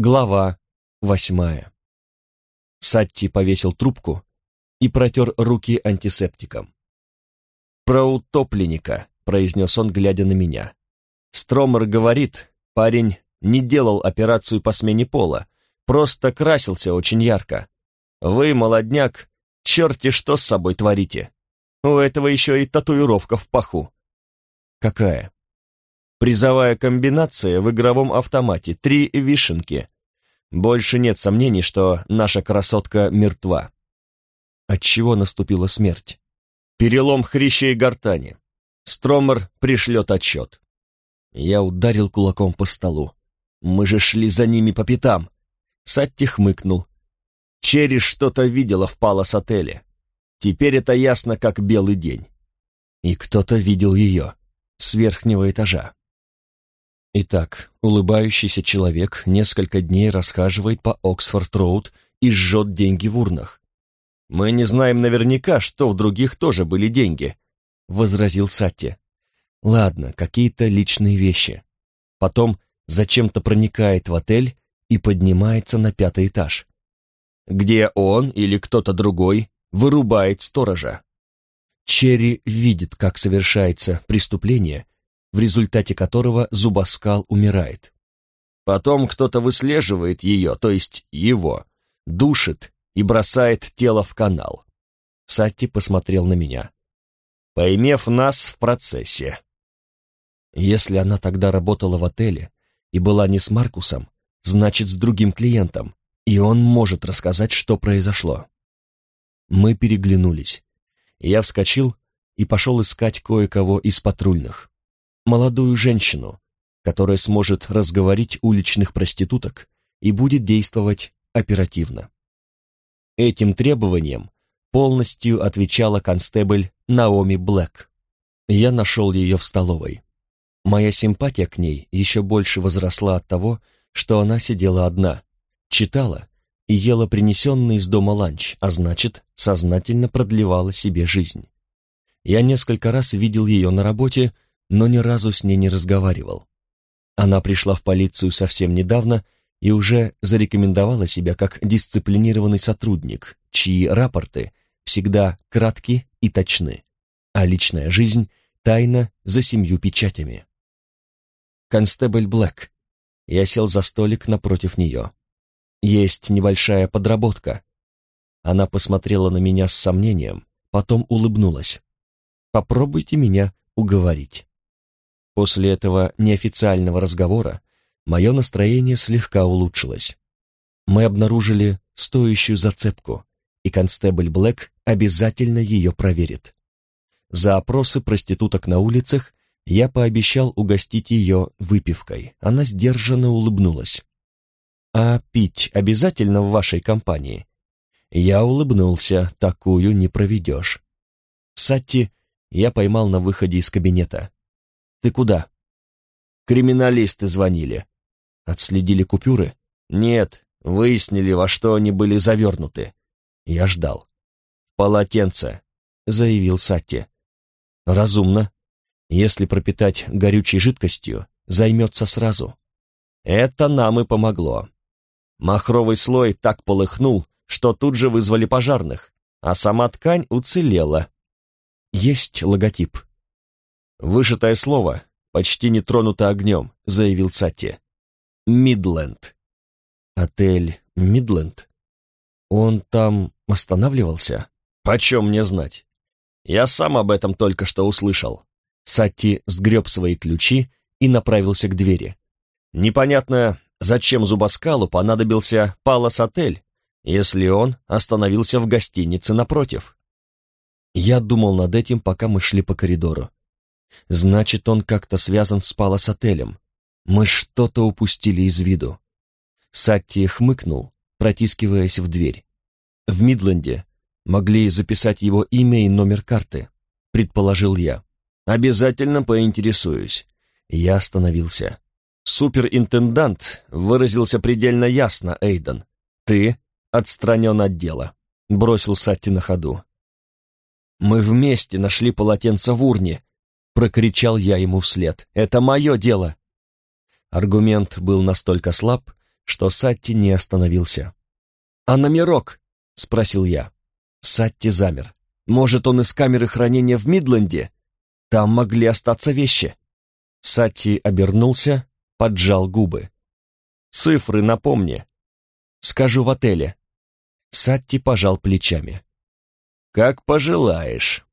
Глава восьмая. Сатти повесил трубку и протер руки антисептиком. «Про утопленника», — произнес он, глядя на меня. Стромер говорит, парень не делал операцию по смене пола, просто красился очень ярко. Вы, молодняк, черти что с собой творите. У этого еще и татуировка в паху. Какая? Призовая комбинация в игровом автомате, три вишенки. Больше нет сомнений, что наша красотка мертва. От чего наступила смерть? Перелом хрящей гортани. Стромер пришлет отчет. Я ударил кулаком по столу. Мы же шли за ними по пятам. Сатти хмыкнул. Черри что-то видела в палас-отеле. Теперь это ясно, как белый день. И кто-то видел ее с верхнего этажа. Итак, улыбающийся человек несколько дней расхаживает по Оксфорд-Роуд и жжет деньги в урнах. «Мы не знаем наверняка, что в других тоже были деньги», — возразил Сатти. «Ладно, какие-то личные вещи. Потом зачем-то проникает в отель и поднимается на пятый этаж. Где он или кто-то другой вырубает сторожа. Черри видит, как совершается преступление, в результате которого зубоскал умирает. Потом кто-то выслеживает ее, то есть его, душит и бросает тело в канал. Сатти посмотрел на меня. Поймев нас в процессе. Если она тогда работала в отеле и была не с Маркусом, значит, с другим клиентом, и он может рассказать, что произошло. Мы переглянулись. Я вскочил и пошел искать кое-кого из патрульных. Молодую женщину, которая сможет разговорить уличных проституток и будет действовать оперативно. Этим требованиям полностью отвечала констебль Наоми Блэк. Я нашел ее в столовой. Моя симпатия к ней еще больше возросла от того, что она сидела одна, читала и ела принесенный из дома ланч, а значит, сознательно продлевала себе жизнь. Я несколько раз видел ее на работе, но ни разу с ней не разговаривал. Она пришла в полицию совсем недавно и уже зарекомендовала себя как дисциплинированный сотрудник, чьи рапорты всегда кратки и точны, а личная жизнь тайна за семью печатями. Констебль Блэк. Я сел за столик напротив нее. Есть небольшая подработка. Она посмотрела на меня с сомнением, потом улыбнулась. Попробуйте меня уговорить. После этого неофициального разговора мое настроение слегка улучшилось. Мы обнаружили стоящую зацепку, и констебль Блэк обязательно ее проверит. За опросы проституток на улицах я пообещал угостить ее выпивкой. Она сдержанно улыбнулась. «А пить обязательно в вашей компании?» Я улыбнулся, такую не проведешь. Сатти я поймал на выходе из кабинета. «Ты куда?» «Криминалисты звонили». «Отследили купюры?» «Нет, выяснили, во что они были завернуты». Я ждал. «Полотенце», — заявил Сатти. «Разумно. Если пропитать горючей жидкостью, займется сразу». Это нам и помогло. Махровый слой так полыхнул, что тут же вызвали пожарных, а сама ткань уцелела. Есть логотип. Вышитое слово, почти не тронуто огнем, заявил Сатти. Мидленд. Отель Мидленд? Он там останавливался? Почем мне знать? Я сам об этом только что услышал. Сатти сгреб свои ключи и направился к двери. Непонятно, зачем Зубаскалу понадобился Палас-отель, если он остановился в гостинице напротив. Я думал над этим, пока мы шли по коридору. Значит, он как-то связан с Палас-отелем. Мы что-то упустили из виду. Сатти хмыкнул, протискиваясь в дверь. В Мидленде могли записать его имя и номер карты, предположил я. Обязательно поинтересуюсь. Я остановился. Суперинтендант выразился предельно ясно, Эйден. Ты отстранен от дела. Бросил Сатти на ходу. «Мы вместе нашли полотенце в урне», — прокричал я ему вслед. «Это мое дело». Аргумент был настолько слаб, что Сатти не остановился. «А номерок?» — спросил я. Сатти замер. «Может, он из камеры хранения в Мидленде? Там могли остаться вещи». Сатти обернулся, поджал губы. «Цифры напомни». «Скажу в отеле». Сатти пожал плечами. «Как пожелаешь».